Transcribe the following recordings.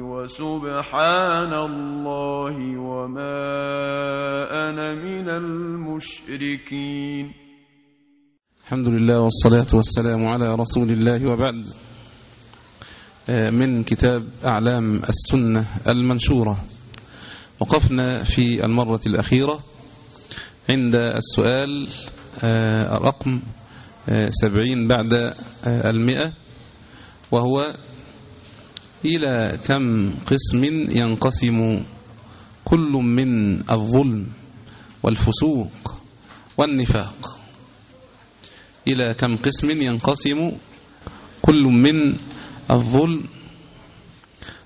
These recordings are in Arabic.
وسبحان الله وما أنا من المشركين. الحمد لله والصلاة والسلام على رسول الله وبعد. من كتاب أعلام السنة المنشورة. وقفنا في المرة الأخيرة عند السؤال رقم سبعين بعد المئة وهو إلى كم قسم ينقسم كل من الظلم والفسوق والنفاق؟ إلى كم قسم ينقسم كل من الظلم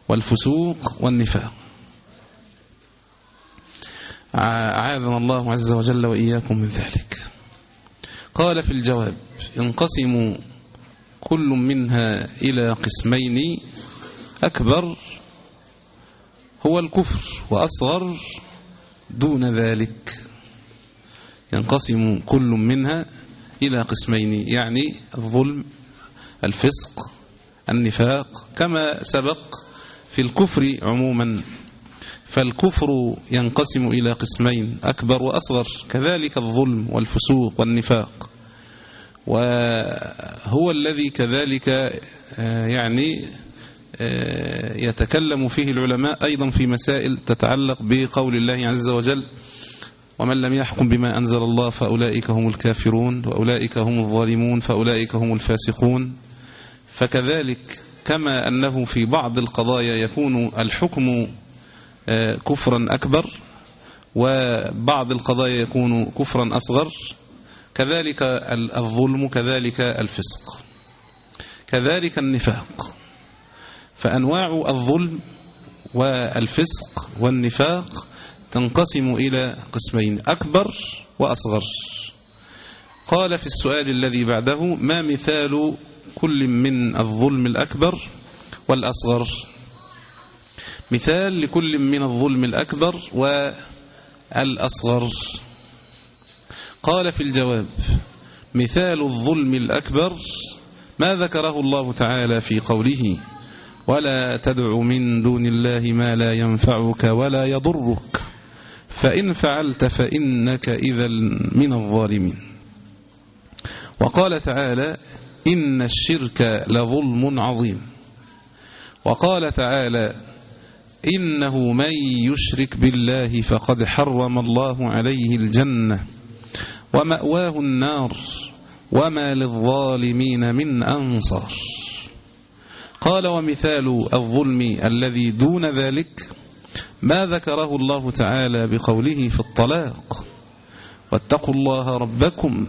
والفسوق والنفاق؟ أعاذنا الله عز وجل وإياكم من ذلك. قال في الجواب ينقسم كل منها إلى قسمين أكبر هو الكفر وأصغر دون ذلك. ينقسم كل منها إلى قسمين يعني الظلم الفسق النفاق كما سبق في الكفر عموما. فالكفر ينقسم إلى قسمين أكبر وأصغر كذلك الظلم والفسوق والنفاق. وهو الذي كذلك يعني يتكلم فيه العلماء أيضا في مسائل تتعلق بقول الله عز وجل ومن لم يحكم بما أنزل الله فأولئك هم الكافرون وأولئك هم الظالمون فأولئك هم الفاسقون. فكذلك كما أنه في بعض القضايا يكون الحكم كفرا أكبر وبعض القضايا يكون كفرا أصغر. كذلك الظلم كذلك الفسق كذلك النفاق. فأنواع الظلم والفسق والنفاق تنقسم إلى قسمين أكبر وأصغر. قال في السؤال الذي بعده ما مثال كل من الظلم الأكبر والأصغر؟ مثال لكل من الظلم الأكبر والأصغر. قال في الجواب مثال الظلم الأكبر ما ذكره الله تعالى في قوله ولا تدع من دون الله ما لا ينفعك ولا يضرك. فإن فعلت فإنك إذا من الظالمين. وقال تعالى إن الشرك لظلم عظيم. وقال تعالى إنه من يشرك بالله فقد حرم الله عليه الجنة ومأواه النار وما للظالمين من أنصار. قال ومثال الظلم الذي دون ذلك ما ذكره الله تعالى بقوله في الطلاق واتقوا الله ربكم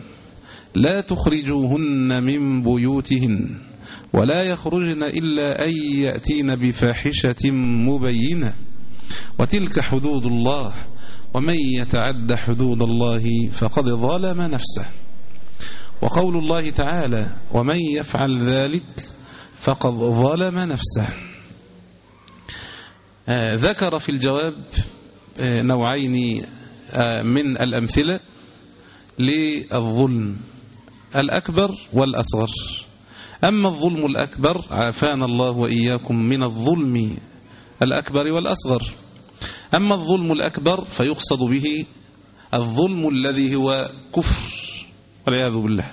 لا تخرجوهن من بيوتهن ولا يخرجن إلا أن يأتين بفاحشة مبينة وتلك حدود الله ومن يتعد حدود الله فقد ظلم نفسه وقول الله تعالى ومن يفعل ذلك فقد ظلم نفسه. آه ذكر في الجواب آه نوعين آه من الأمثلة للظلم الأكبر والأصغر. أما الظلم الأكبر عافانا الله وإياكم من الظلم الأكبر والأصغر. أما الظلم الأكبر فيقصد به الظلم الذي هو كفر والعياذ بالله.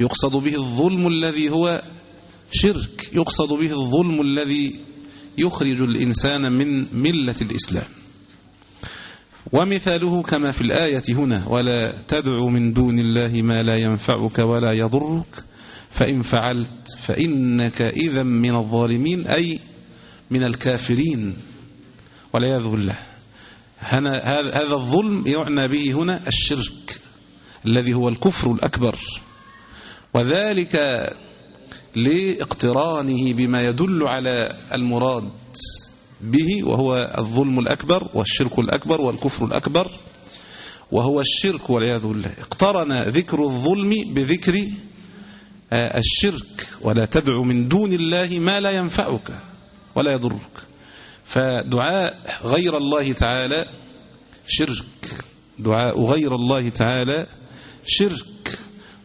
يقصد به الظلم الذي هو شرك يقصد به الظلم الذي يخرج الإنسان من ملة الإسلام. ومثاله كما في الآية هنا ولا تدع من دون الله ما لا ينفعك ولا يضرك فإن فعلت فإنك إذا من الظالمين أي من الكافرين. والعياذ بالله. هذا الظلم يعنى به هنا الشرك الذي هو الكفر الأكبر. وذلك لإقترانه بما يدل على المراد به وهو الظلم الأكبر والشرك الأكبر والكفر الأكبر وهو الشرك والعياذ بالله. اقترن ذكر الظلم بذكر آه، الشرك ولا تدع من دون الله ما لا ينفعك ولا يضرك. فدعاء غير الله تعالى شرك. دعاء غير الله تعالى شرك.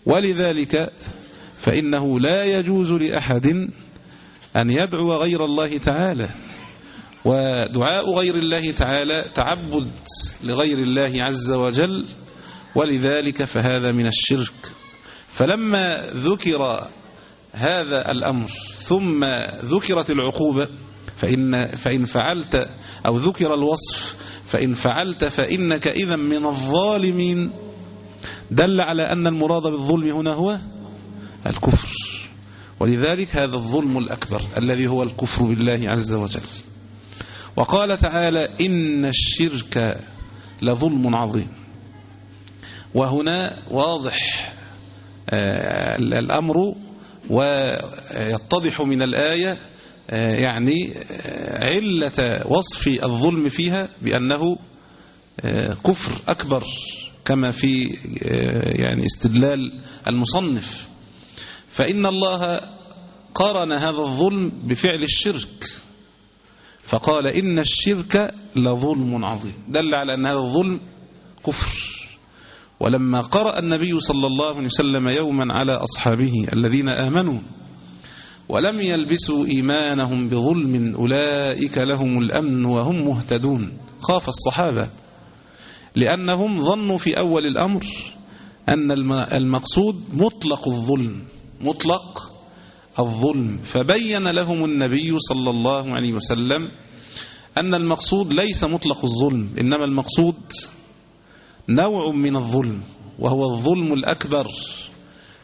ولذلك فإنه لا يجوز لأحد أن يدعو غير الله تعالى. ودعاء غير الله تعالى تعبد لغير الله عز وجل ولذلك فهذا من الشرك. فلما ذكر هذا الأمر ثم ذكرت العقوبة فإن, فإن فعلت أو ذكر الوصف فإن فعلت فإنك إذا من الظالمين. دل على أن المراد بالظلم هنا هو الكفر. ولذلك هذا الظلم الأكبر الذي هو الكفر بالله عز وجل. وقال تعالى إن الشرك لظلم عظيم. وهنا واضح آه، الأمر ويتضح من الآية آه، يعني آه، علة وصف الظلم فيها بأنه كفر أكبر كما في يعني استدلال المصنف. فإن الله قارن هذا الظلم بفعل الشرك. فقال إن الشرك لظلم عظيم. دل على أن هذا الظلم كفر. ولما قرأ النبي صلى الله عليه وسلم يوما على أصحابه الذين آمنوا ولم يلبسوا إيمانهم بظلم أولئك لهم الأمن وهم مهتدون. خاف الصحابة لأنهم ظنوا في أول الأمر أن المقصود مطلق الظلم. مطلق الظلم. فبين لهم النبي صلى الله عليه وسلم أن المقصود ليس مطلق الظلم إنما المقصود نوع من الظلم وهو الظلم الأكبر.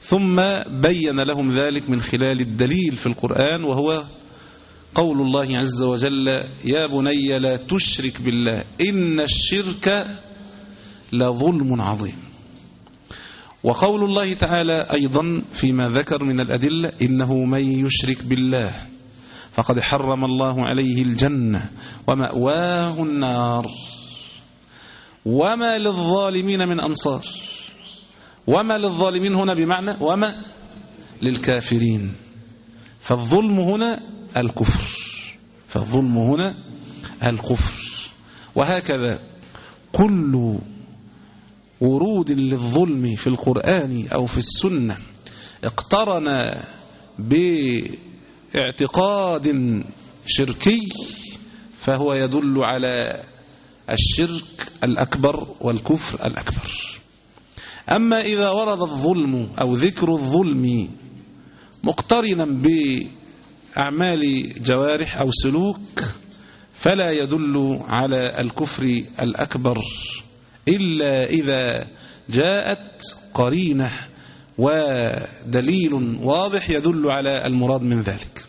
ثم بين لهم ذلك من خلال الدليل في القرآن وهو قول الله عز وجل يا بني لا تشرك بالله إن الشرك لظلم عظيم. وقول الله تعالى أيضا فيما ذكر من الأدلة إنه من يشرك بالله فقد حرم الله عليه الجنة ومأواه النار. وما للظالمين من أنصار. وما للظالمين هنا بمعنى وما للكافرين. فالظلم هنا الكفر. فالظلم هنا الكفر. وهكذا كل ورود للظلم في القرآن أو في السنة اقترن باعتقاد شركي فهو يدل على الشرك الأكبر والكفر الأكبر. أما إذا ورد الظلم أو ذكر الظلم مقترنا بأعمال جوارح أو سلوك فلا يدل على الكفر الأكبر إلا إذا جاءت قرينة ودليل واضح يدل على المراد من ذلك.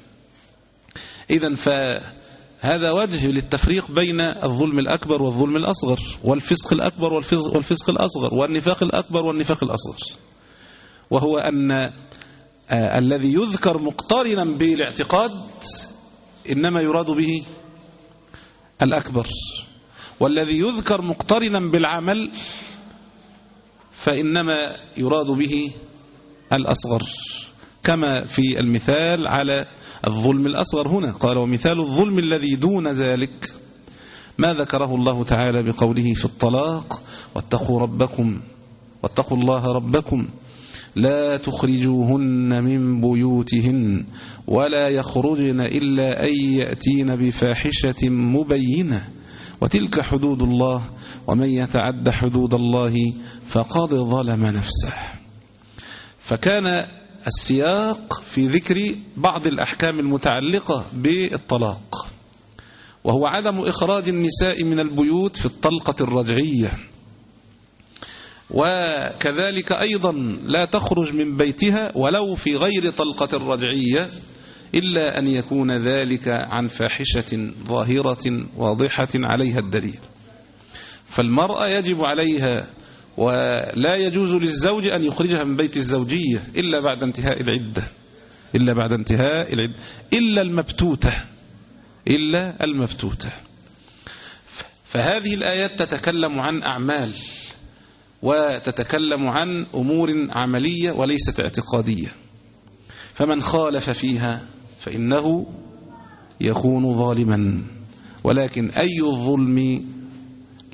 إذا فهذا وجه للتفريق بين الظلم الأكبر والظلم الأصغر والفسق الأكبر والفسق الأصغر والنفاق الأكبر والنفاق الأصغر. وهو أن آه الذي يذكر مقترنا بالاعتقاد إنما يراد به الأكبر. والذي يذكر مقترنا بالعمل فإنما يراد به الأصغر. كما في المثال على الظلم الأصغر هنا. قال ومثال الظلم الذي دون ذلك ما ذكره الله تعالى بقوله في الطلاق واتقوا ربكم واتقوا الله ربكم لا تخرجوهن من بيوتهن ولا يخرجن إلا أن يأتين بفاحشة مبينة. وتلك حدود الله ومن يتعد حدود الله فقد ظلم نفسه. فكان السياق في ذكر بعض الأحكام المتعلقة بالطلاق وهو عدم إخراج النساء من البيوت في الطلقة الرجعية. وكذلك أيضا لا تخرج من بيتها ولو في غير طلقة الرجعية إلا أن يكون ذلك عن فاحشة ظاهرة واضحة عليها الدليل. فالمرأة يجب عليها ولا يجوز للزوج أن يخرجها من بيت الزوجية إلا بعد انتهاء العدة. إلا بعد انتهاء العدة إلا المبتوتة. إلا المبتوتة. فهذه الآيات تتكلم عن أعمال وتتكلم عن أمور عملية وليست اعتقادية. فمن خالف فيها فإنه يكون ظالما. ولكن أي الظلم؟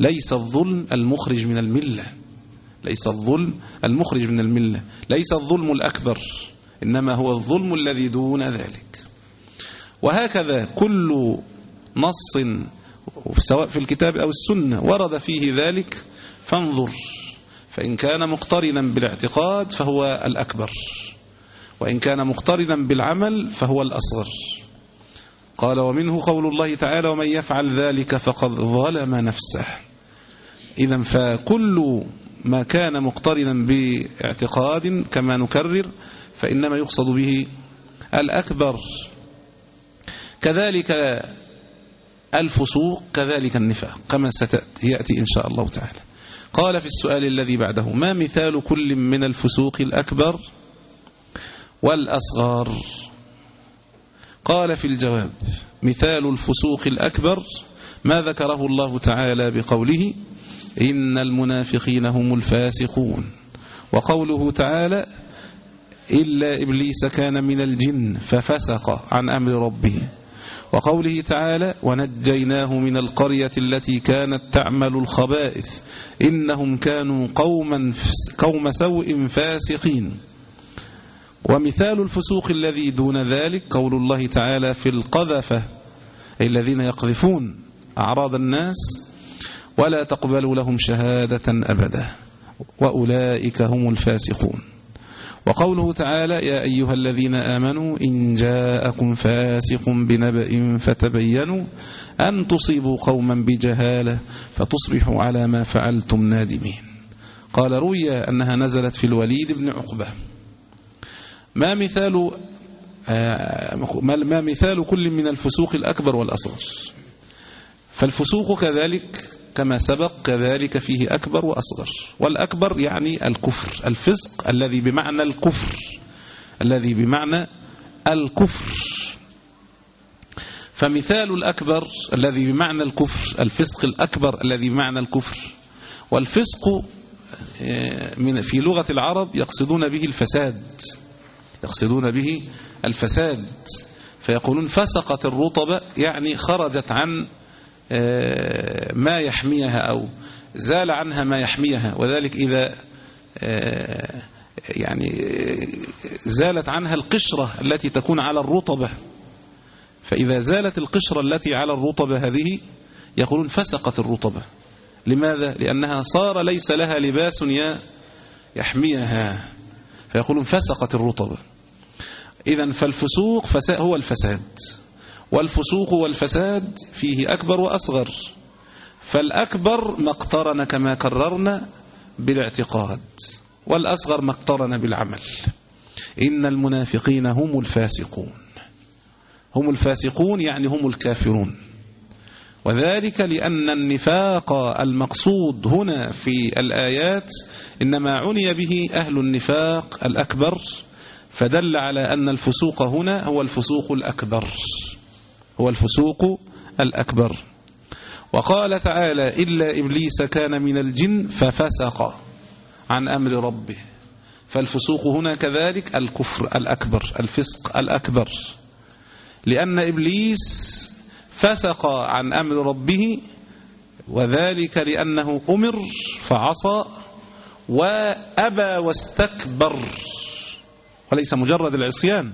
ليس الظلم المخرج من الملة. ليس الظلم المخرج من الملة. ليس الظلم الأكبر إنما هو الظلم الذي دون ذلك. وهكذا كل نص سواء في الكتاب أو السنة ورد فيه ذلك فانظر. فإن كان مقترنا بالاعتقاد فهو الأكبر. وإن كان مقترنا بالعمل فهو الأصغر. قال ومنه قول الله تعالى ومن يفعل ذلك فقد ظلم نفسه. إذا فكل ما كان مقترنا باعتقاد كما نكرر فإنما يقصد به الأكبر. كذلك الفسوق كذلك النفاق كما ستأتي إن شاء الله تعالى. قال في السؤال الذي بعده ما مثال كل من الفسوق الأكبر؟ والأصغر. قال في الجواب مثال الفسوق الأكبر ما ذكره الله تعالى بقوله إن المنافقين هم الفاسقون. وقوله تعالى إلا إبليس كان من الجن ففسق عن أمر ربه. وقوله تعالى ونجيناه من القرية التي كانت تعمل الخبائث إنهم كانوا قوما قوم سوء فاسقين. ومثال الفسوق الذي دون ذلك قول الله تعالى في القذفة أي الذين يقذفون أعراض الناس ولا تقبل لهم شهادة أبدا وأولئك هم الفاسقون. وقوله تعالى يا أيها الذين آمنوا إن جاءكم فاسق بنبأ فتبينوا أن تصيبوا قوما بجهالة فتصبحوا على ما فعلتم نادمين. قال روي أنها نزلت في الوليد بن عقبة. ما مثال ما مثال كل من الفسوق الأكبر والأصغر. فالفسوق كذلك كما سبق كذلك فيه أكبر وأصغر. والأكبر يعني الكفر الفسق الذي بمعنى الكفر الذي بمعنى الكفر. فمثال الأكبر الذي بمعنى الكفر الفسق الأكبر الذي بمعنى الكفر. والفسق من في لغة العرب يقصدون به الفساد. يقصدون به الفساد. فيقولون فسقت الرطبة يعني خرجت عن ما يحميها أو زال عنها ما يحميها. وذلك إذا يعني زالت عنها القشرة التي تكون على الرطبة فإذا زالت القشرة التي على الرطبة هذه يقولون فسقت الرطبة لماذا؟ لأنها صار ليس لها لباس يحميها. فيقولون فسقت الرطبة إذا فالفسوق هو الفساد. والفسوق والفساد فيه أكبر وأصغر. فالأكبر ما اقترن كما كررنا بالاعتقاد والأصغر ما اقترن بالعمل. إن المنافقين هم الفاسقون. هم الفاسقون يعني هم الكافرون. وذلك لأن النفاق المقصود هنا في الآيات إنما عني به أهل النفاق الأكبر فدل على أن الفسوق هنا هو الفسوق الأكبر هو الفسوق الأكبر. وقال تعالى إلا إبليس كان من الجن ففسق عن أمر ربه. فالفسوق هنا كذلك الكفر الأكبر الفسق الأكبر. لأن إبليس فسق عن أمر ربه وذلك لأنه أمر فعصى وأبى واستكبر. وليس مجرد العصيان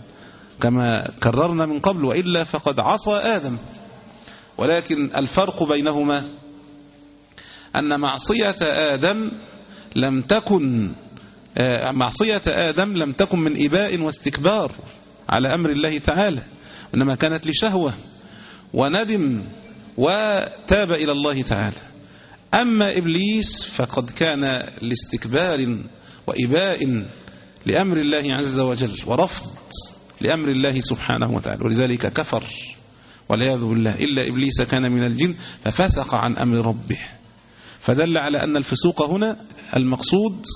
كما كررنا من قبل وإلا فقد عصى آدم. ولكن الفرق بينهما أن معصية آدم لم تكن معصية آدم لم تكن من إباء واستكبار على أمر الله تعالى إنما كانت لشهوة. وندم وتاب إلى الله تعالى. أما إبليس فقد كان لاستكبار وإباء لأمر الله عز وجل ورفض لأمر الله سبحانه وتعالى ولذلك كفر. والعياذ بالله إلا إبليس كان من الجن ففسق عن أمر ربه. فدل على أن الفسوق هنا المقصود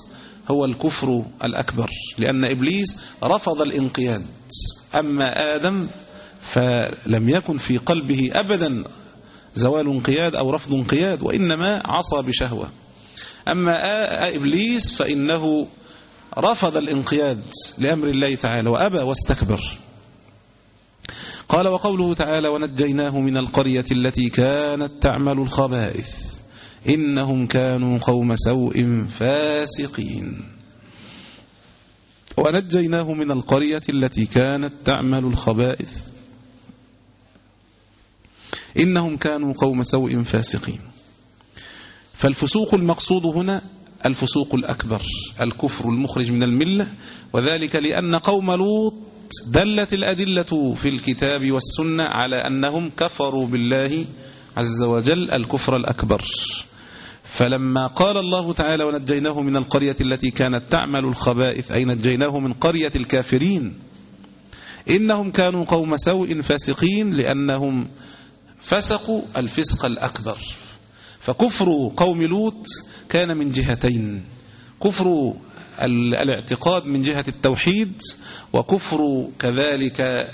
هو الكفر الأكبر لأن إبليس رفض الانقياد. أما آدم فلم يكن في قلبه أبدا زوال انقياد أو رفض انقياد وإنما عصى بشهوة. أما إبليس فإنه رفض الانقياد لأمر الله تعالى وأبى واستكبر. قال وقوله تعالى ونجيناه من القرية التي كانت تعمل الخبائث إنهم كانوا قوم سوء فاسقين. ونجيناه من القرية التي كانت تعمل الخبائث إنهم كانوا قوم سوء فاسقين. فالفسوق المقصود هنا الفسوق الأكبر الكفر المخرج من الملة وذلك لأن قوم لوط دلت الأدلة في الكتاب والسنة على أنهم كفروا بالله عز وجل الكفر الأكبر. فلما قال الله تعالى ونجيناه من القرية التي كانت تعمل الخبائث أي نجيناه من قرية الكافرين إنهم كانوا قوم سوء فاسقين لأنهم فسقوا الفسق الأكبر. فكفر قوم لوط كان من جهتين. كفر الاعتقاد من جهة التوحيد وكفر كذلك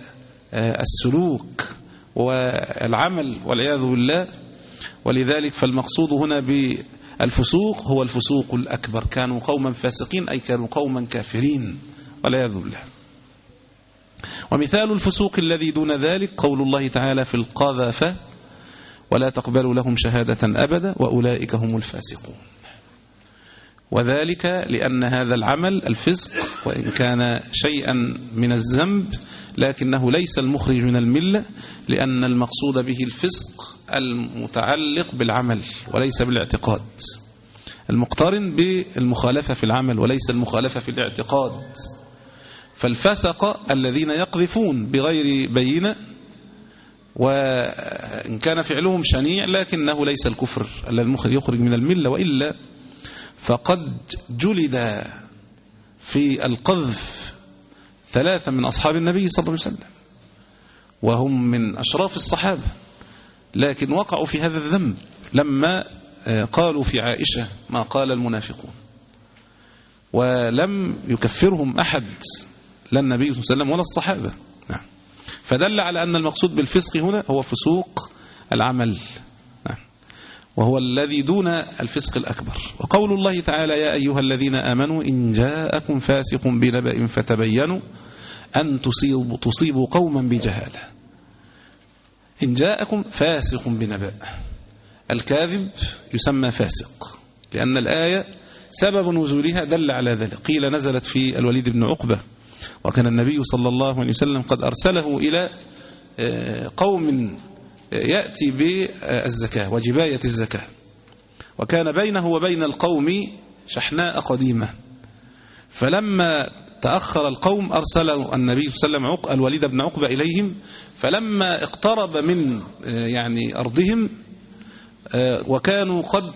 السلوك والعمل والعياذ بالله. ولذلك فالمقصود هنا بالفسوق هو الفسوق الأكبر. كانوا قوما فاسقين أي كانوا قوما كافرين والعياذ بالله. ومثال الفسوق الذي دون ذلك قول الله تعالى في القذافة ولا تقبلوا لهم شهادة أبدا وأولئك هم الفاسقون. وذلك لأن هذا العمل الفسق وإن كان شيئا من الذنب لكنه ليس المخرج من الملة لأن المقصود به الفسق المتعلق بالعمل وليس بالاعتقاد. المقترن بالمخالفة في العمل وليس المخالفة في الاعتقاد. فالفسق الذين يقذفون بغير بينة وإن كان فعلهم شنيع لكنه ليس الكفر الذي يخرج من الملة وإلا فقد جلد في القذف ثلاثة من أصحاب النبي صلى الله عليه وسلم وهم من أشراف الصحابة لكن وقعوا في هذا الذنب لما قالوا في عائشة ما قال المنافقون ولم يكفرهم أحد. لا النبي صلى الله عليه وسلم ولا الصحابة. نعم. فدل على أن المقصود بالفسق هنا هو فسوق العمل. نعم. وهو الذي دون الفسق الأكبر. وقول الله تعالى يا أيها الذين آمنوا إن جاءكم فاسق بنبأ فتبينوا أن تصيبوا, تصيبوا قوما بجهالة. إن جاءكم فاسق بنبأ. الكاذب يسمى فاسق. لأن الآية سبب نزولها دل على ذلك. قيل نزلت في الوليد بن عقبة. وكان النبي صلى الله عليه وسلم قد أرسله إلى قوم يأتي بالزكاة وجباية الزكاة. وكان بينه وبين القوم شحناء قديمة. فلما تأخر القوم أرسل النبي صلى الله عليه وسلم الوليد بن عقبة إليهم. فلما اقترب من يعني أرضهم وكانوا قد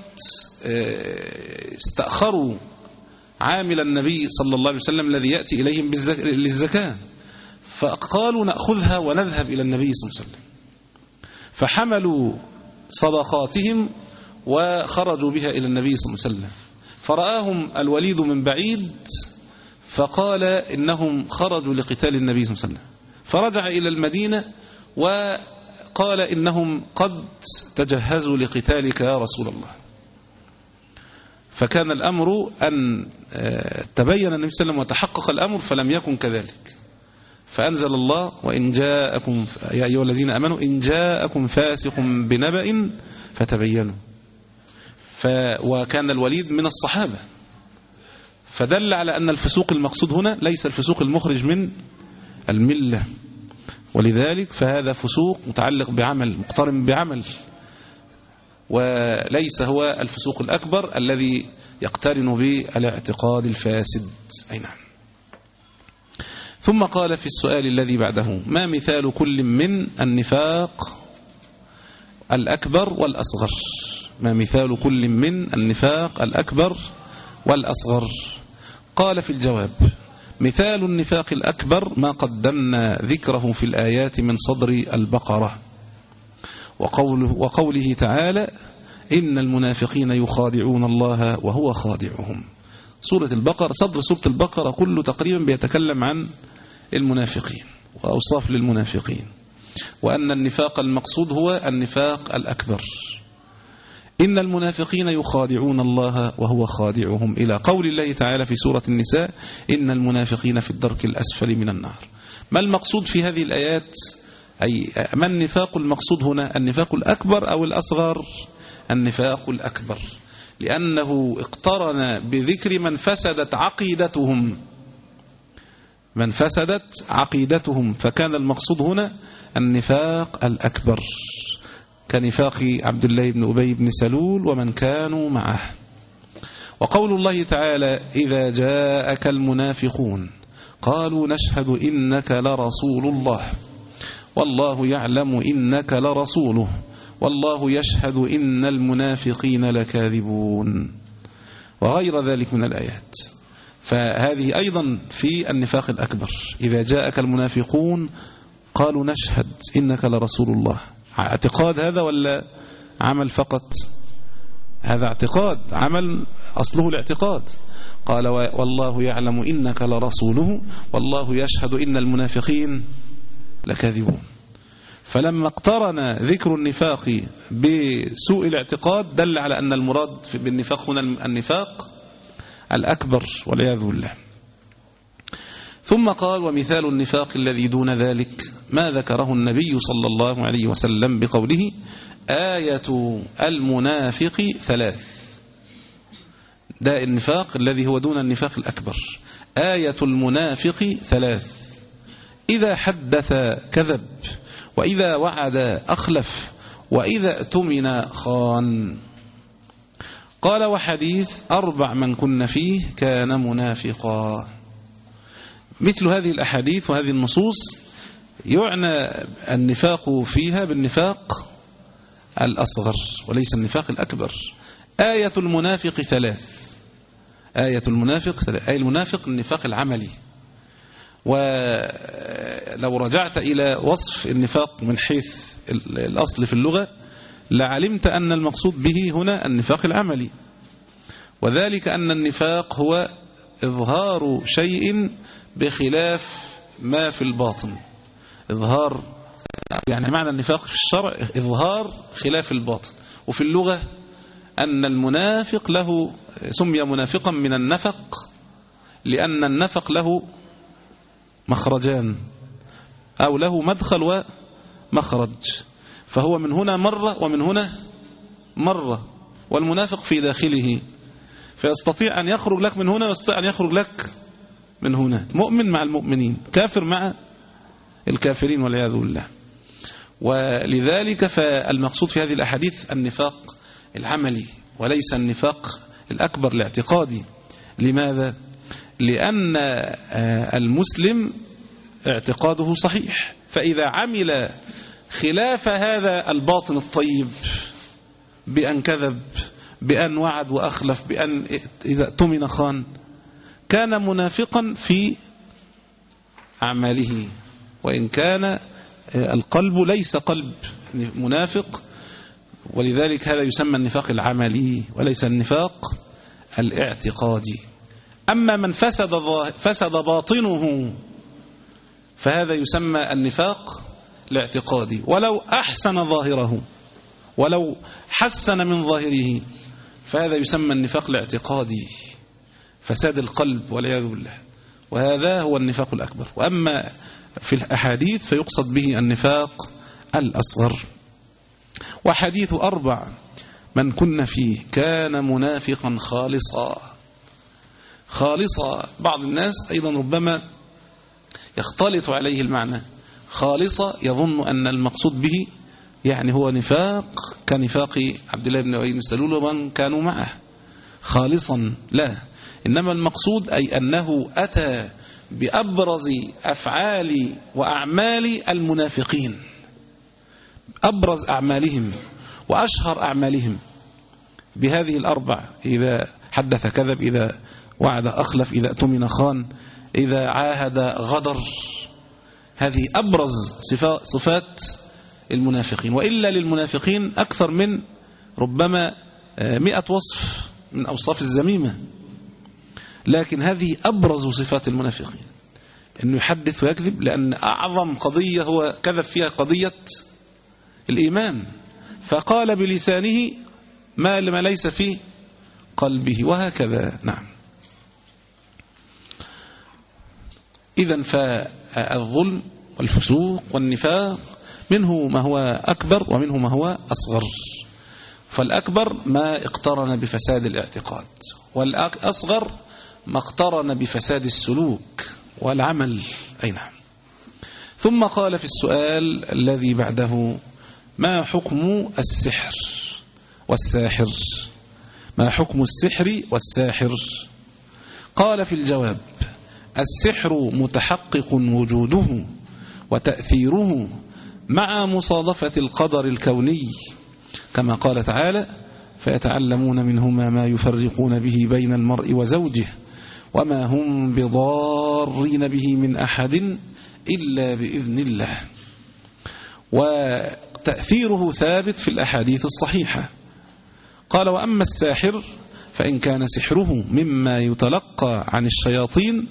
استأخروا عامل النبي صلى الله عليه وسلم الذي يأتي إليهم للزكاة. فقالوا نأخذها ونذهب إلى النبي صلى الله عليه وسلم. فحملوا صدقاتهم وخرجوا بها إلى النبي صلى الله عليه وسلم. فرآهم الوليد من بعيد فقال إنهم خرجوا لقتال النبي صلى الله عليه وسلم. فرجع إلى المدينة وقال إنهم قد تجهزوا لقتالك يا رسول الله. فكان الأمر أن تبين النبي صلى الله عليه وسلم وتحقق الأمر فلم يكن كذلك. فأنزل الله وإن جاءكم يا أيها الذين أمنوا إن جاءكم فاسق بنبأ فتبينوا. ف وكان الوليد من الصحابة. فدل على أن الفسوق المقصود هنا ليس الفسوق المخرج من الملة. ولذلك فهذا فسوق متعلق بعمل مقترن بعمل. وليس هو الفسوق الأكبر الذي يقترن بالاعتقاد الفاسد. أي نعم. ثم قال في السؤال الذي بعده ما مثال كل من النفاق الأكبر والأصغر؟ ما مثال كل من النفاق الأكبر والأصغر؟ قال في الجواب مثال النفاق الأكبر ما قدمنا ذكره في الآيات من صدر البقرة. وقوله, وقوله تعالى إن المنافقين يخادعون الله وهو خادعهم. سورة البقرة صدر سورة البقرة كله تقريبا بيتكلم عن المنافقين وأوصاف للمنافقين. وأن النفاق المقصود هو النفاق الأكبر. إن المنافقين يخادعون الله وهو خادعهم. إلى قول الله تعالى في سورة النساء إن المنافقين في الدرك الأسفل من النار. ما المقصود في هذه الآيات؟ أي ما النفاق المقصود هنا؟ النفاق الأكبر أو الأصغر؟ النفاق الأكبر. لأنه اقترن بذكر من فسدت عقيدتهم. من فسدت عقيدتهم. فكان المقصود هنا النفاق الأكبر. كنفاق عبد الله بن أبي بن سلول ومن كانوا معه. وقول الله تعالى إذا جاءك المنافقون قالوا نشهد إنك لرسول الله. والله يعلم إنك لرسوله والله يشهد إن المنافقين لكاذبون. وغير ذلك من الآيات. فهذه أيضا في النفاق الأكبر. إذا جاءك المنافقون قالوا نشهد إنك لرسول الله. اعتقاد هذا ولا عمل فقط؟ هذا اعتقاد عمل أصله الاعتقاد. قال والله يعلم إنك لرسوله والله يشهد إن المنافقين لكاذبون. فلما اقترن ذكر النفاق بسوء الاعتقاد دل على أن المراد بالنفاق هنا النفاق الأكبر والعياذ بالله. ثم قال ومثال النفاق الذي دون ذلك ما ذكره النبي صلى الله عليه وسلم بقوله آية المنافق ثلاث. ده النفاق الذي هو دون النفاق الأكبر. آية المنافق ثلاث. إذا حدث كذب وإذا وعد أخلف وإذا اؤتمن خان. قال وحديث أربع من كن فيه كان منافقا. مثل هذه الأحاديث وهذه النصوص يعنى النفاق فيها بالنفاق الأصغر وليس النفاق الأكبر. آية المنافق ثلاث. آية المنافق ثلاث. آية المنافق النفاق العملي. ولو رجعت إلى وصف النفاق من حيث الأصل في اللغة لعلمت أن المقصود به هنا النفاق العملي. وذلك أن النفاق هو إظهار شيء بخلاف ما في الباطن. إظهار يعني معنى النفاق في الشرع إظهار خلاف الباطن. وفي اللغة أن المنافق له سمي منافقا من النفق لأن النفق له مخرجان. أو له مدخل ومخرج. فهو من هنا مرة ومن هنا مرة والمنافق في داخله. فيستطيع أن يخرج لك من هنا ويستطيع أن يخرج لك من هنا. مؤمن مع المؤمنين. كافر مع الكافرين والعياذ بالله. ولذلك فالمقصود في هذه الأحاديث النفاق العملي وليس النفاق الأكبر الاعتقادي. لماذا؟ لأن المسلم اعتقاده صحيح. فإذا عمل خلاف هذا الباطن الطيب بأن كذب بأن وعد وأخلف بأن إذا اؤتمن خان كان منافقا في أعماله. وإن كان القلب ليس قلب منافق. ولذلك هذا يسمى النفاق العملي وليس النفاق الاعتقادي. أما من فسد, فسد باطنه فهذا يسمى النفاق الاعتقادي. ولو أحسن ظاهره ولو حسن من ظاهره فهذا يسمى النفاق الاعتقادي فساد القلب والعياذ بالله. وهذا هو النفاق الأكبر. وأما في الأحاديث فيقصد به النفاق الأصغر. وحديث أربع من كن فيه كان منافقا خالصا. خالصة. بعض الناس أيضا ربما يختلط عليه المعنى. خالصة يظن أن المقصود به يعني هو نفاق كنفاق عبد الله بن أبي بن سلول ومن كانوا معه. خالصا لا. إنما المقصود أي أنه أتى بأبرز أفعال وأعمال المنافقين. أبرز أعمالهم وأشهر أعمالهم. بهذه الأربع إذا حدث كذب إذا وعد أخلف إذا أتمن خان إذا عاهد غدر. هذه أبرز صفات المنافقين وإلا للمنافقين أكثر من ربما مئة وصف من أوصاف الزميمة. لكن هذه أبرز صفات المنافقين. أنه يحدث ويكذب لأن أعظم قضية هو كذب فيها قضية الإيمان. فقال بلسانه ما لما ليس في قلبه وهكذا. نعم. إذا فالظلم والفسوق والنفاق منه ما هو أكبر ومنه ما هو أصغر. فالأكبر ما اقترن بفساد الاعتقاد والأصغر ما اقترن بفساد السلوك والعمل. أي نعم. ثم قال في السؤال الذي بعده ما حكم السحر والساحر؟ ما حكم السحر والساحر؟ قال في الجواب السحر متحقق وجوده وتأثيره مع مصادفة القدر الكوني. كما قال تعالى فيتعلمون منهما ما يفرقون به بين المرء وزوجه وما هم بضارين به من أحد إلا بإذن الله. وتأثيره ثابت في الأحاديث الصحيحة. قال وأما الساحر فإن كان سحره مما يتلقى عن الشياطين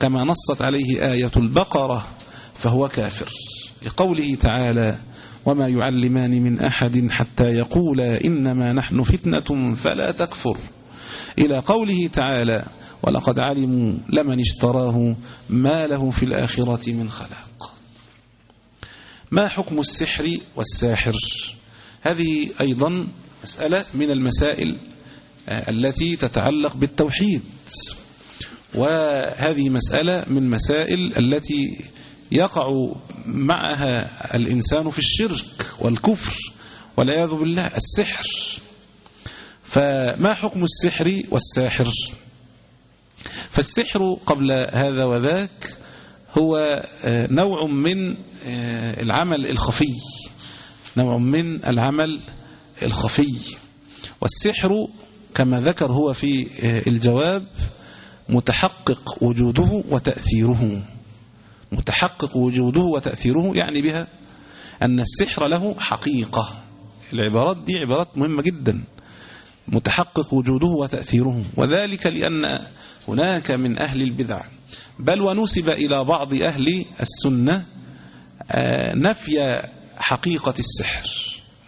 كما نصت عليه آية البقرة فهو كافر. لقوله تعالى وما يعلمان من أحد حتى يقولا إنما نحن فتنة فلا تكفر. إلى قوله تعالى ولقد علموا لمن اشتراه ما له في الآخرة من خلاق. ما حكم السحر والساحر؟ هذه أيضا مسألة من المسائل التي تتعلق بالتوحيد. وهذه مسألة من مسائل التي يقع معها الإنسان في الشرك والكفر والعياذ بالله السحر. فما حكم السحر والساحر؟ فالسحر قبل هذا وذاك هو نوع من العمل الخفي. نوع من العمل الخفي. والسحر كما ذكر هو في الجواب متحقق وجوده وتأثيره. متحقق وجوده وتأثيره يعني بها أن السحر له حقيقة. العبارات دي عبارات مهمة جدا. متحقق وجوده وتأثيره. وذلك لأن هناك من أهل البدع. بل ونسب إلى بعض أهل السنة نفي حقيقة السحر.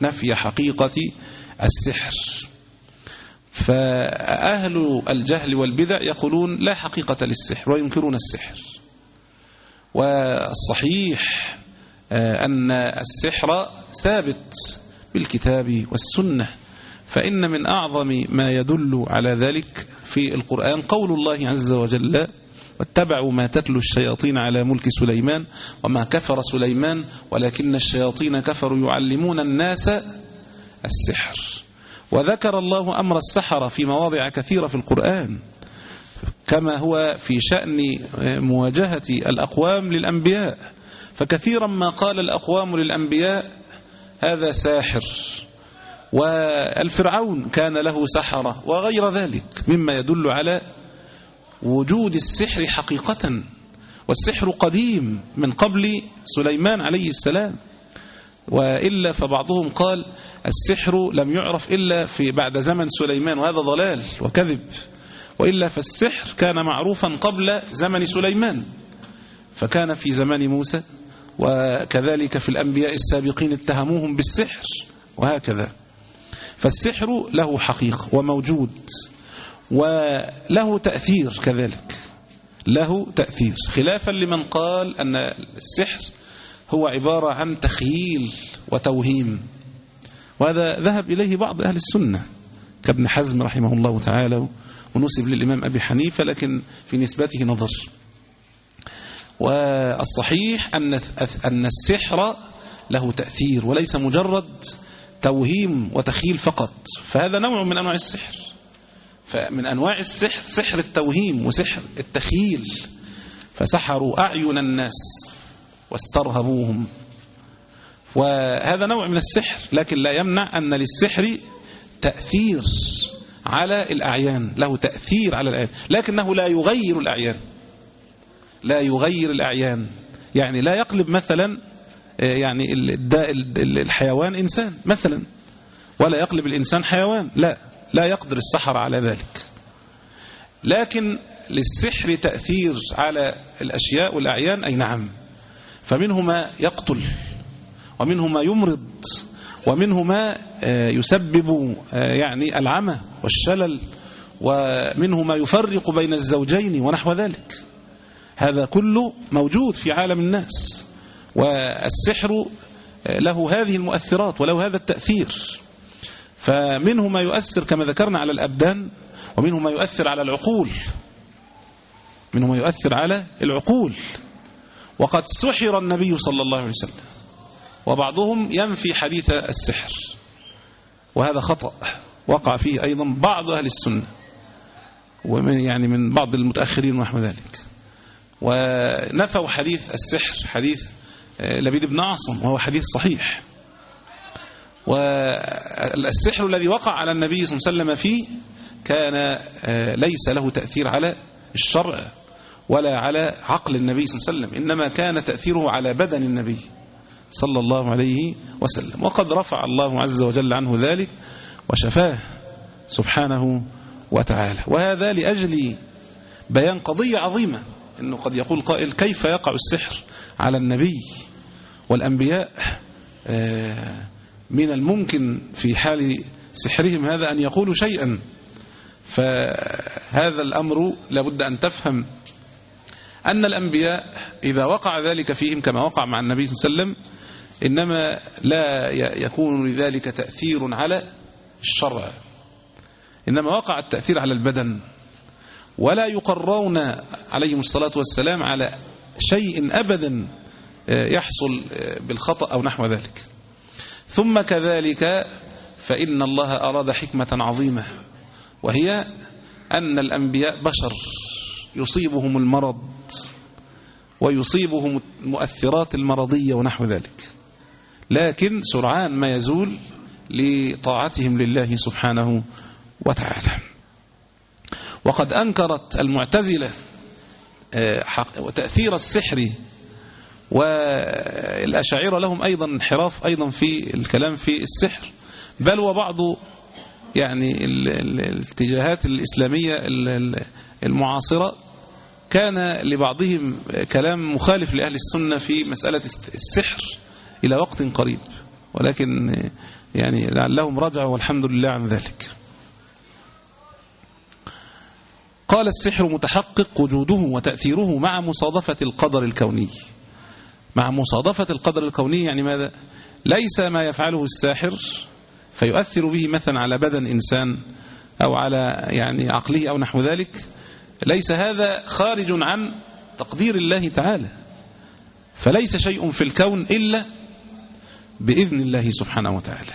نفي حقيقة السحر. فأهل الجهل والبدع يقولون لا حقيقة للسحر وينكرون السحر. والصحيح أن السحر ثابت بالكتاب والسنة فإن من أعظم ما يدل على ذلك في القرآن قول الله عز وجل واتبعوا ما تتلو الشياطين على ملك سليمان وما كفر سليمان ولكن الشياطين كفروا يعلمون الناس السحر. وذكر الله أمر السحرة في مواضع كثيرة في القرآن كما هو في شأن مواجهة الأقوام للأنبياء. فكثيرا ما قال الأقوام للأنبياء هذا ساحر. والفرعون كان له سحرة وغير ذلك مما يدل على وجود السحر حقيقة والسحر قديم من قبل سليمان عليه السلام. وإلا فبعضهم قال السحر لم يعرف إلا في بعد زمن سليمان وهذا ضلال وكذب. وإلا فالسحر كان معروفا قبل زمن سليمان فكان في زمان موسى وكذلك في الأنبياء السابقين اتهموهم بالسحر وهكذا. فالسحر له حقيقة وموجود وله تأثير كذلك له تأثير. خلافا لمن قال أن السحر هو عبارة عن تخييل وتوهيم. وهذا ذهب إليه بعض أهل السنة كابن حزم رحمه الله تعالى ونسب للإمام أبي حنيفة لكن في نسبته نظر. والصحيح أن السحر له تأثير وليس مجرد توهيم وتخيل فقط. فهذا نوع من أنواع السحر. فمن أنواع السحر سحر التوهيم وسحر التخييل. فسحروا أعين الناس. واسترهبوهم. وهذا نوع من السحر لكن لا يمنع أن للسحر تأثير على الأعيان له تأثير على الأعيان لكنه لا يغير الأعيان. لا يغير الأعيان. يعني لا يقلب مثلا يعني الحيوان إنسان مثلا ولا يقلب الإنسان حيوان لا لا يقدر السحر على ذلك. لكن للسحر تأثير على الأشياء والأعيان أي نعم. فمنه ما يقتل ومنه ما يمرض ومنه ما يسبب يعني العمى والشلل ومنه ما يفرق بين الزوجين ونحو ذلك. هذا كله موجود في عالم الناس والسحر له هذه المؤثرات وله هذا التأثير. فمنه ما يؤثر كما ذكرنا على الأبدان ومنه ما يؤثر على العقول. منه ما يؤثر على العقول. وقد سحر النبي صلى الله عليه وسلم. وبعضهم ينفي حديث السحر. وهذا خطأ. وقع فيه أيضا بعض أهل السنة. ومن يعني من بعض المتأخرين ونحو ذلك. ونفوا حديث السحر حديث لبيد بن عاصم وهو حديث صحيح. والسحر الذي وقع على النبي صلى الله عليه وسلم فيه كان ليس له تأثير على الشرع. ولا على عقل النبي صلى الله عليه وسلم إنما كان تأثيره على بدن النبي صلى الله عليه وسلم. وقد رفع الله عز وجل عنه ذلك وشفاه سبحانه وتعالى. وهذا لأجل بيان قضية عظيمة أنه قد يقول قائل كيف يقع السحر على النبي والأنبياء؟ من الممكن في حال سحرهم هذا أن يقولوا شيئا. فهذا الأمر لابد أن تفهم أن الأنبياء إذا وقع ذلك فيهم كما وقع مع النبي صلى الله عليه وسلم إنما لا يكون لذلك تأثير على الشرع. إنما وقع التأثير على البدن. ولا يقرون عليهم الصلاة والسلام على شيء أبدا يحصل بالخطأ أو نحو ذلك. ثم كذلك فإن الله أراد حكمة عظيمة وهي أن الأنبياء بشر. يصيبهم المرض ويصيبهم المؤثرات المرضية ونحو ذلك. لكن سرعان ما يزول لطاعتهم لله سبحانه وتعالى. وقد أنكرت المعتزلة وتأثير السحر والأشاعرة لهم أيضا انحراف أيضا في الكلام في السحر. بل وبعض يعني الاتجاهات الإسلامية المعاصرة كان لبعضهم كلام مخالف لأهل السنة في مسألة السحر إلى وقت قريب. ولكن يعني لعلهم رجعوا والحمد لله عن ذلك. قال السحر متحقق وجوده وتأثيره مع مصادفة القدر الكوني. مع مصادفة القدر الكوني يعني ماذا؟ ليس ما يفعله الساحر فيؤثر به مثلا على بدن إنسان أو على يعني عقله أو نحو ذلك ليس هذا خارج عن تقدير الله تعالى. فليس شيء في الكون إلا بإذن الله سبحانه وتعالى.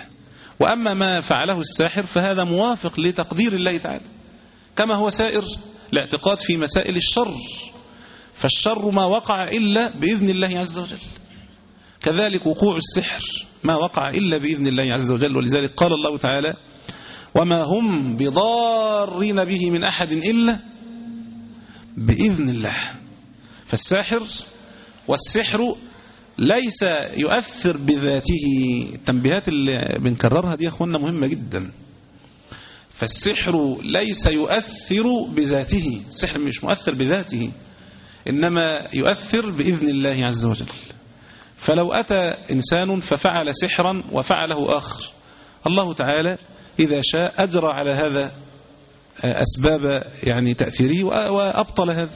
وأما ما فعله الساحر فهذا موافق لتقدير الله تعالى. كما هو سائر الاعتقاد في مسائل الشر. فالشر ما وقع إلا بإذن الله عز وجل. كذلك وقوع السحر ما وقع إلا بإذن الله عز وجل. ولذلك قال الله تعالى وما هم بضارين به من أحد إلا بإذن الله. فالساحر والسحر ليس يؤثر بذاته. التنبيهات اللي بنكررها دي يا أخوانا مهمة جدا. فالسحر ليس يؤثر بذاته. السحر مش مؤثر بذاته إنما يؤثر بإذن الله عز وجل. فلو أتى إنسان ففعل سحرا وفعله آخر. الله تعالى إذا شاء أجرى على هذا أسباب يعني تأثيره وأبطل هذا.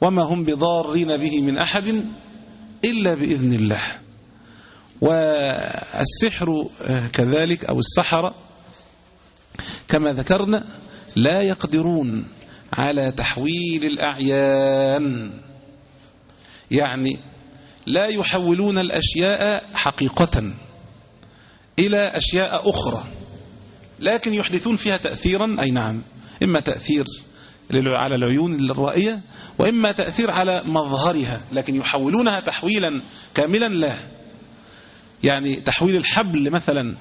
وما هم بضارين به من أحد إلا بإذن الله. والسحر كذلك أو السحرة كما ذكرنا لا يقدرون على تحويل الأعيان. يعني لا يحولون الأشياء حقيقة إلى أشياء أخرى. لكن يحدثون فيها تأثيرا أي نعم إما تأثير على العيون الرائية وإما تأثير على مظهرها لكن يحولونها تحويلا كاملا لا. يعني تحويل الحبل مثلا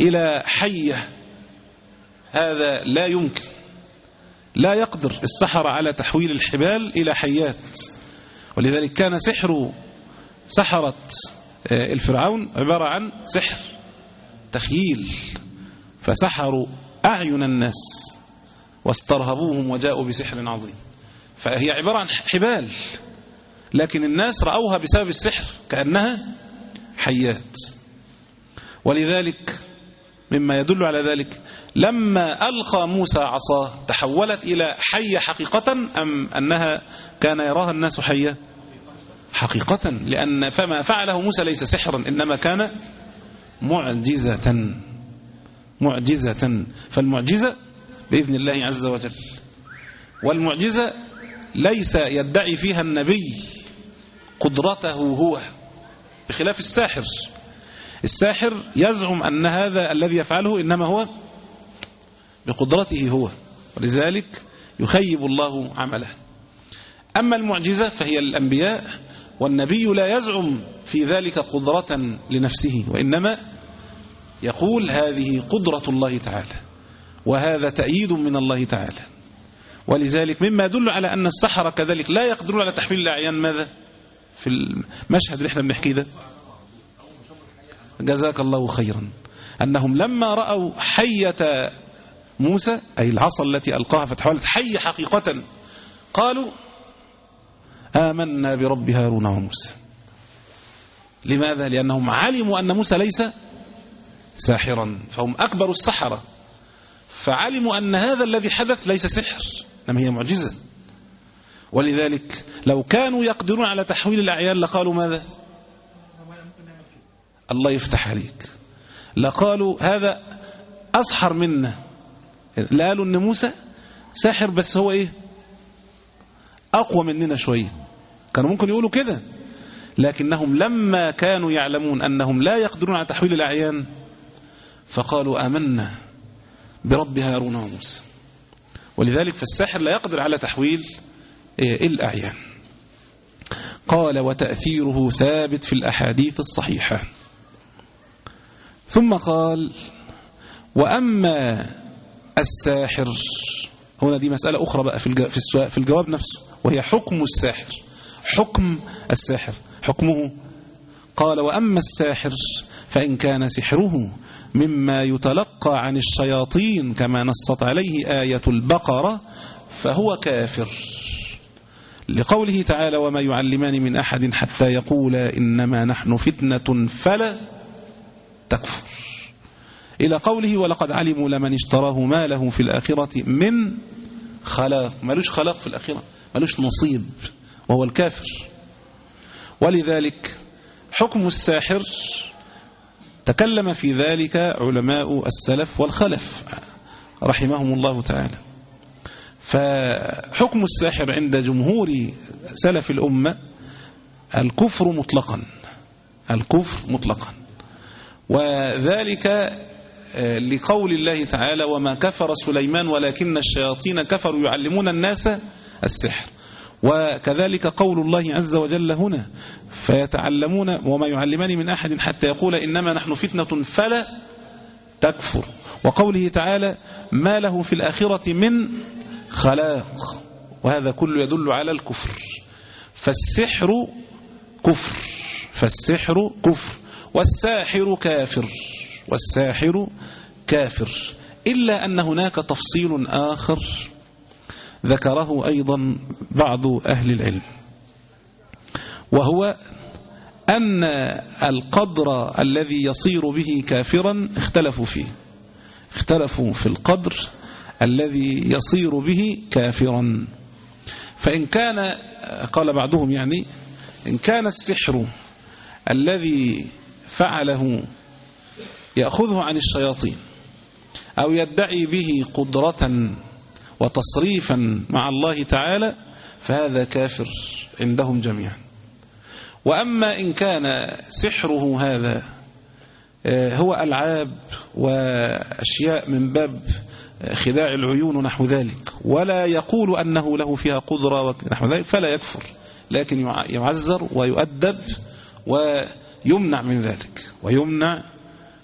إلى حية هذا لا يمكن. لا يقدر السحر على تحويل الحبال إلى حيات. ولذلك كان سحر سحرة الفرعون عبارة عن سحر تخييل. فسحروا أعين الناس واسترهبوهم وجاءوا بسحر عظيم. فهي عبارة عن حبال لكن الناس رأوها بسبب السحر كأنها حيات. ولذلك مما يدل على ذلك لما ألقى موسى عصاه تحولت إلى حية حقيقة أم أنها كان يراها الناس حية؟ حقيقة لأن فما فعله موسى ليس سحرا إنما كان معجزة. معجزة. فالمعجزة بإذن الله عز وجل. والمعجزة ليس يدعي فيها النبي قدرته هو بخلاف الساحر. الساحر يزعم أن هذا الذي يفعله إنما هو بقدرته هو ولذلك يخيب الله عمله. أما المعجزة فهي الأنبياء والنبي لا يزعم في ذلك قدرة لنفسه وإنما يقول هذه قدرة الله تعالى وهذا تأييد من الله تعالى. ولذلك مما يدل على أن السحرة كذلك لا يقدرون على تحويل الأعيان ماذا؟ في المشهد اللي إحنا بنحكيه ده. جزاك الله خيرا. أنهم لما رأوا حية موسى أي العصا التي ألقاها فتحولت حية حقيقة. قالوا آمنا برب هارون وموسى. لماذا؟ لأنهم علموا أن موسى ليس ساحرا فهم أكبر السحرة. فعلموا أن هذا الذي حدث ليس سحر إنما هي معجزة. ولذلك لو كانوا يقدرون على تحويل الأعيان لقالوا ماذا؟ الله يفتح عليك. لقالوا هذا أصحر منا. لا قالوا أن موسى ساحر بس هو إيه؟ أقوى مننا شوية. كانوا ممكن يقولوا كده. لكنهم لما كانوا يعلمون أنهم لا يقدرون على تحويل الأعيان فقالوا آمنا برب هارون وموسى. ولذلك فالساحر لا يقدر على تحويل الأعيان. قال وتأثيره ثابت في الأحاديث الصحيحة. ثم قال وأما الساحر هنا دي مسألة أخرى بقى في الجواب نفسه وهي حكم الساحر. حكم الساحر. حكمه قال وأما الساحر فإن كان سحره مما يتلقى عن الشياطين كما نصت عليه آية البقرة فهو كافر. لقوله تعالى وما يعلمان من أحد حتى يقولا إنما نحن فتنة فلا تكفر. إلى قوله ولقد علموا لمن اشتراه ما له في الآخرة من خلاق. ملوش خلاق في الآخرة ملوش نصيب وهو الكافر. ولذلك حكم الساحر تكلم في ذلك علماء السلف والخلف رحمهم الله تعالى. فحكم الساحر عند جمهور سلف الأمة الكفر مطلقا الكفر مطلقا. وذلك لقول الله تعالى وما كفر سليمان ولكن الشياطين كفروا يعلمون الناس السحر. وكذلك قول الله عز وجل هنا فيتعلمون وما يعلمان من أحد حتى يقول إنما نحن فتنة فلا تكفر. وقوله تعالى ما له في الآخرة من خلاق وهذا كله يدل على الكفر. فالسحر كفر فالسحر كفر والساحر كافر والساحر كافر. إلا أن هناك تفصيل آخر. ذكره أيضا بعض أهل العلم وهو أن القدر الذي يصير به كافرا اختلفوا فيه اختلفوا في القدر الذي يصير به كافرا. فإن كان قال بعضهم يعني إن كان السحر الذي فعله يأخذه عن الشياطين أو يدعي به قدرة وتصريفا مع الله تعالى فهذا كافر عندهم جميعا. وأما إن كان سحره هذا هو ألعاب وأشياء من باب خداع العيون نحو ذلك. ولا يقول أنه له فيها قدرة نحو ذلك فلا يكفر لكن يعذر ويؤدب ويمنع من ذلك ويمنع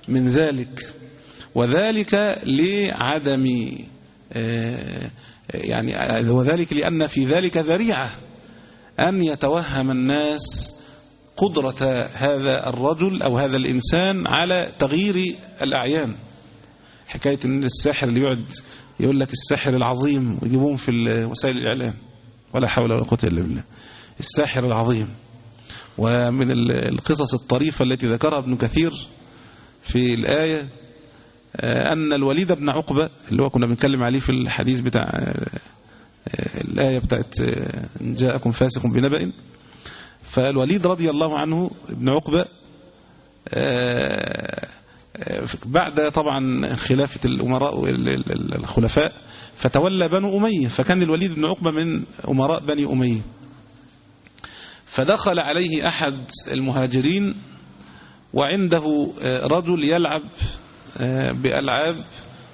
من ذلك. وذلك لعدم يعني وذلك لأن في ذلك ذريعة أن يتوهم الناس قدرة هذا الرجل أو هذا الإنسان على تغيير الأعيان. حكاية إن الساحر اللي يقعد يقول لك الساحر العظيم ويجيبوهم في وسائل الإعلام. ولا حول ولا قوة إلا بالله. الساحر العظيم. ومن القصص الطريفة التي ذكرها ابن كثير في الآية أن الوليد بن عقبة اللي هو كنا بنتكلم عليه في الحديث بتاع الآية بتاعت إن جاءكم فاسق بنبأ. فالوليد رضي الله عنه ابن عقبة بعد طبعا خلافة الأمراء الخلفاء فتولى بنو أمية. فكان الوليد بن عقبة من أمراء بني أمية. فدخل عليه أحد المهاجرين وعنده رجل يلعب بألعاب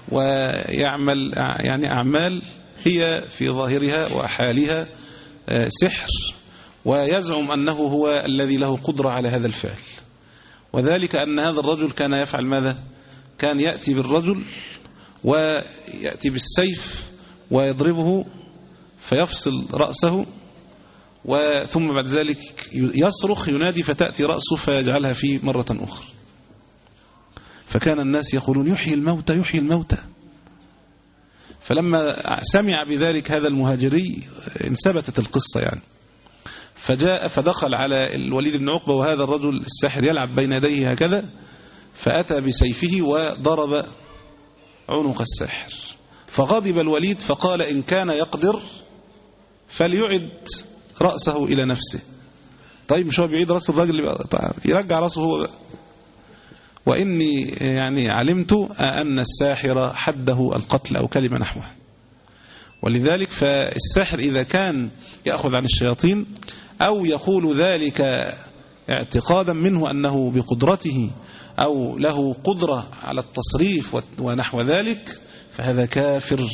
ويعمل يعني أعمال هي في ظاهرها وحالها سحر ويزعم أنه هو الذي له قدرة على هذا الفعل. وذلك أن هذا الرجل كان يفعل ماذا؟ كان يأتي بالرجل ويأتي بالسيف ويضربه فيفصل رأسه وثم بعد ذلك يصرخ ينادي فتأتي رأسه فيجعلها فيه مرة أخرى. فكان الناس يقولون يحيي الموتى يحيي الموتى. فلما سمع بذلك هذا المهاجري انثبتت القصة يعني. فجاء فدخل على الوليد بن عقبة وهذا الرجل الساحر يلعب بين يديه هكذا فأتى بسيفه وضرب عنق الساحر فغضب الوليد فقال إن كان يقدر فليعد رأسه إلى نفسه. طيب مش هو بيعيد رأس الراجل؟ يرجع رأسه هو بقى. وإني يعني علمت أن الساحر حده القتل أو كلمة نحوه ولذلك فالساحر إذا كان يأخذ عن الشياطين أو يقول ذلك اعتقادا منه أنه بقدرته أو له قدرة على التصريف ونحو ذلك فهذا كافر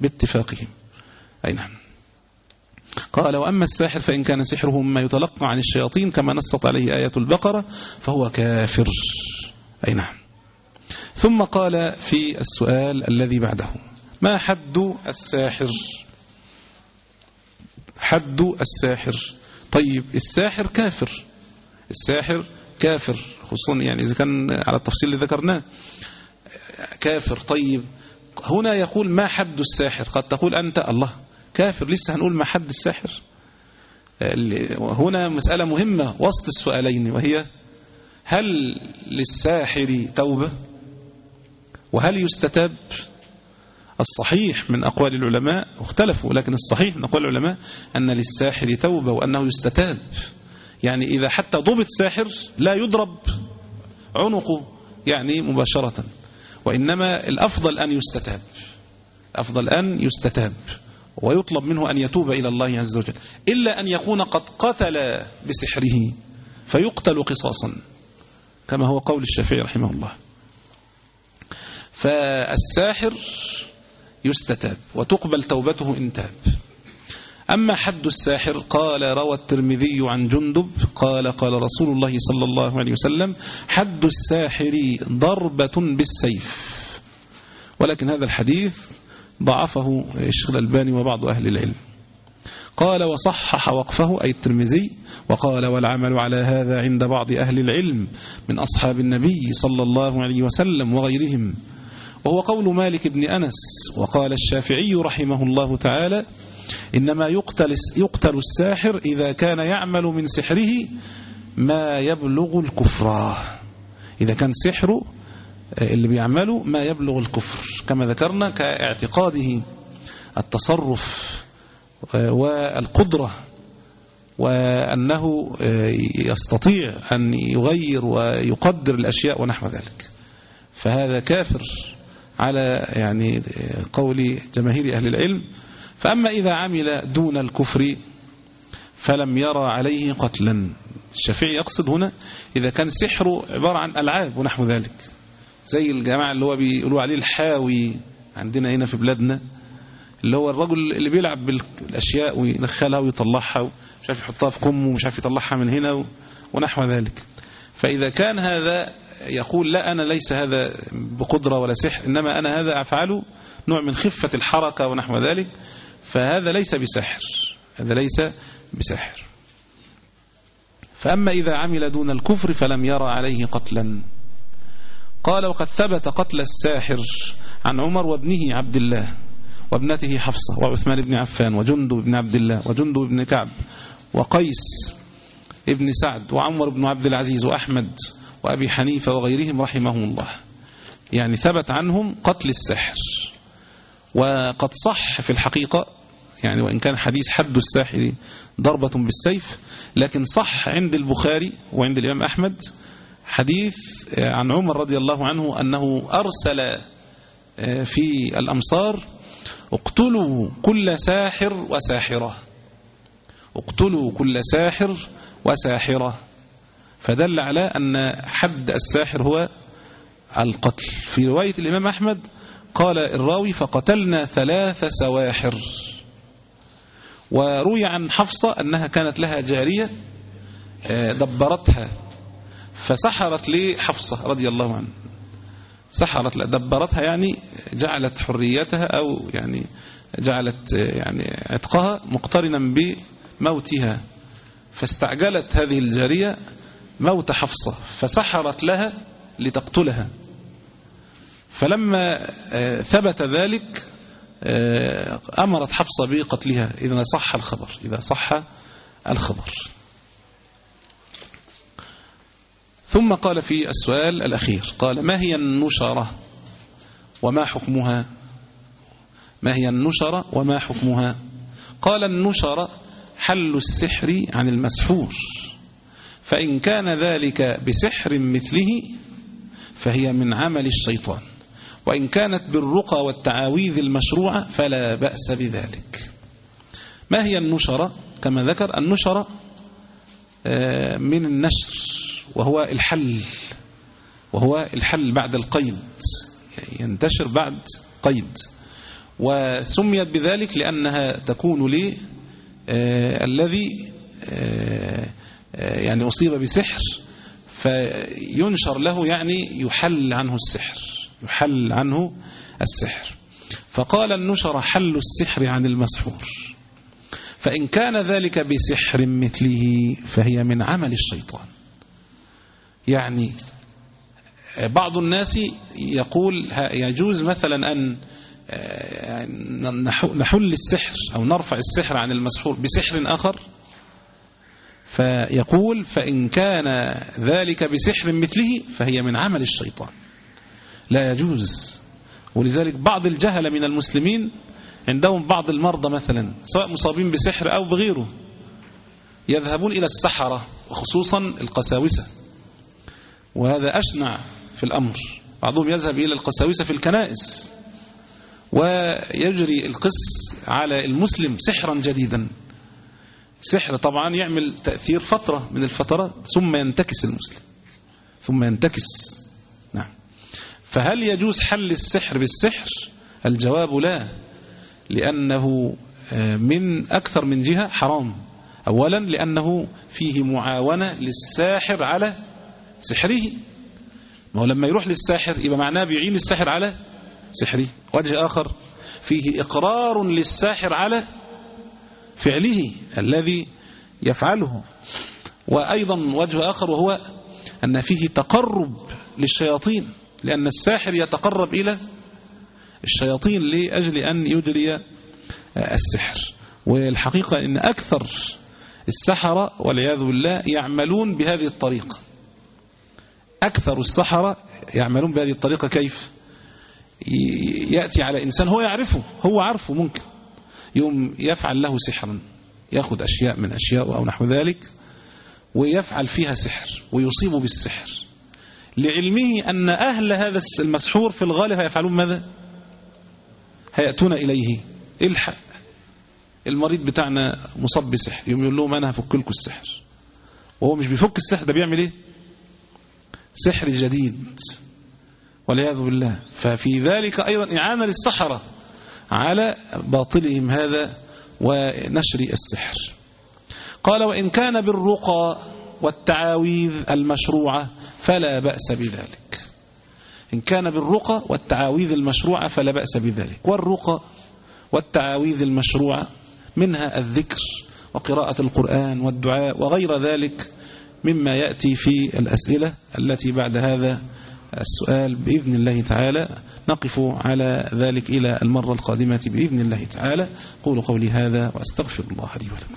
باتفاقهم أي نعم. قال وأما الساحر فإن كان سحره مما يتلقى عن الشياطين كما نصت عليه آية البقرة فهو كافر. أي نعم. ثم قال في السؤال الذي بعده ما حد الساحر؟ حد الساحر. طيب الساحر كافر. الساحر كافر خصوصا يعني إذا كان على التفصيل اللي ذكرناه. كافر. طيب هنا يقول ما حد الساحر؟ قد تقول أنت الله. كافر. لسه هنقول ما حد الساحر. هنا مسألة مهمة وسط السؤالين وهي هل للساحر توبة؟ وهل يستتاب؟ الصحيح من أقوال العلماء اختلفوا لكن الصحيح من أقوال العلماء أن للساحر توبة وأنه يستتاب. يعني إذا حتى ضبط ساحر لا يضرب عنقه يعني مباشرة. وإنما الأفضل أن يستتاب. أفضل أن يستتاب. ويطلب منه أن يتوب إلى الله عز وجل. إلا أن يكون قد قتل بسحره فيقتل قصاصا. كما هو قول الشافعي رحمه الله. فالساحر يستتاب وتقبل توبته إن تاب. أما حد الساحر قال روى الترمذي عن جندب قال قال رسول الله صلى الله عليه وسلم حد الساحر ضربة بالسيف. ولكن هذا الحديث ضعفه الشيخ الألباني وبعض أهل العلم. قال وصحح وقفه أي الترمذي وقال والعمل على هذا عند بعض أهل العلم من أصحاب النبي صلى الله عليه وسلم وغيرهم. وهو قول مالك بن أنس وقال الشافعي رحمه الله تعالى إنما يقتل, يقتل الساحر إذا كان يعمل من سحره ما يبلغ الكفر. إذا كان سحره اللي بيعمله ما يبلغ الكفر كما ذكرنا كاعتقاده التصرف. والقدرة وأنه يستطيع أن يغير ويقدر الأشياء ونحو ذلك. فهذا كافر على يعني قول جماهير أهل العلم. فأما إذا عمل دون الكفر فلم يرى عليه قتلا. الشافعي يقصد هنا إذا كان سحره عبارة عن ألعاب ونحو ذلك. زي الجماعة اللي هو بيقولوا عليه الحاوي عندنا هنا في بلادنا. اللي هو الرجل اللي بيلعب بالأشياء ويدخلها ويطلعها مش عارف يحطها في كمه ومش عارف يطلعها من هنا ونحو ذلك. فإذا كان هذا يقول لا أنا ليس هذا بقدرة ولا سحر إنما أنا هذا أفعله نوع من خفة الحركة ونحو ذلك فهذا ليس بسحر. هذا ليس بسحر. فأما إذا عمل دون الكفر فلم يرى عليه قتلا. قال وقد ثبت قتل الساحر عن عمر وابنه عبد الله. وابنته حفصة وعثمان بن عفان وجندب بن عبد الله وجندب بن كعب وقيس ابن سعد وعمر بن عبد العزيز وأحمد وأبي حنيفة وغيرهم رحمهم الله. يعني ثبت عنهم قتل الساحر. وقد صح في الحقيقة يعني وإن كان حديث حد الساحر ضربة بالسيف لكن صح عند البخاري وعند الإمام أحمد حديث عن عمر رضي الله عنه أنه أرسل في الأمصار اقتلوا كل ساحر وساحرة. اقتلوا كل ساحر وساحرة. فدل على أن حد الساحر هو القتل. في رواية الإمام أحمد قال الراوي فقتلنا ثلاث سواحر وروي عن حفصة أنها كانت لها جارية دبرتها فسحرت لحفصة رضي الله عنها. سحرت دبرتها يعني جعلت حريتها أو يعني جعلت يعني عتقها مقترنا بموتها. فاستعجلت هذه الجارية موت حفصة فسحرت لها لتقتلها. فلما ثبت ذلك أمرت حفصة بقتلها إذا صح الخبر إذا صح الخبر. ثم قال في السؤال الأخير قال ما هي النشرة وما حكمها؟ ما هي النشرة وما حكمها؟ قال النشرة حل السحر عن المسحور فإن كان ذلك بسحر مثله فهي من عمل الشيطان وإن كانت بالرقى والتعاويذ المشروعة فلا بأس بذلك. ما هي النشرة؟ كما ذكر النشرة من النشر. وهو الحل وهو الحل بعد القيد ينتشر بعد قيد. وسميت بذلك لأنها تكون لي الذي يعني أصيب بسحر فينشر له يعني يحل عنه السحر يحل عنه السحر. فقال النشر حل السحر عن المسحور. فإن كان ذلك بسحر مثله فهي من عمل الشيطان. يعني بعض الناس يقول يجوز مثلا أن نحل السحر أو نرفع السحر عن المسحور بسحر آخر فيقول فإن كان ذلك بسحر مثله فهي من عمل الشيطان. لا يجوز. ولذلك بعض الجهل من المسلمين عندهم بعض المرضى مثلا سواء مصابين بسحر أو بغيره يذهبون إلى السحرة وخصوصا القساوسة. وهذا أشنع في الأمر. بعضهم يذهب إلى القساوسة في الكنائس ويجري القس على المسلم سحرا جديدا. سحر طبعا يعمل تأثير فترة من الفترات ثم ينتكس المسلم ثم ينتكس. نعم. فهل يجوز حل السحر بالسحر؟ الجواب لا لأنه من أكثر من جهة حرام. أولا لأنه فيه معاونة للساحر على سحره ما هو لما يروح للساحر يبقى معناه بيعين الساحر على سحره وجه آخر فيه إقرار للساحر على فعله الذي يفعله. وأيضا وجه آخر وهو أن فيه تقرب للشياطين لأن الساحر يتقرب إلى الشياطين لأجل أن يجري السحر. والحقيقة أن أكثر السحرة والعياذ بالله يعملون بهذه الطريقة. أكثر السحرة يعملون بهذه الطريقة كيف؟ يأتي على إنسان هو يعرفه هو عارفه ممكن. يوم يفعل له سحرا يأخذ أشياء من أشياء أو نحو ذلك ويفعل فيها سحر ويصيب بالسحر. لعلمه أن أهل هذا المسحور في الغالب هيفعلون ماذا؟ هيأتون إليه. الحق. المريض بتاعنا مصاب بسحر يوم يقول لهم أنا هفك لكم السحر. وهو مش بيفك السحر ده بيعمل إيه؟ سحر جديد. والعياذ بالله. ففي ذلك أيضا إعانة للسحرة على باطلهم هذا ونشر السحر. قال وإن كان بالرقى والتعاويذ المشروعة فلا بأس بذلك. إن كان بالرقى والتعاويذ المشروعة فلا بأس بذلك. والرقى والتعاويذ المشروعة منها الذكر وقراءة القرآن والدعاء وغير ذلك مما يأتي في الأسئلة التي بعد هذا السؤال بإذن الله تعالى. نقف على ذلك إلى المرة القادمة بإذن الله تعالى. قولوا قولي هذا وأستغفر الله لي ولكم.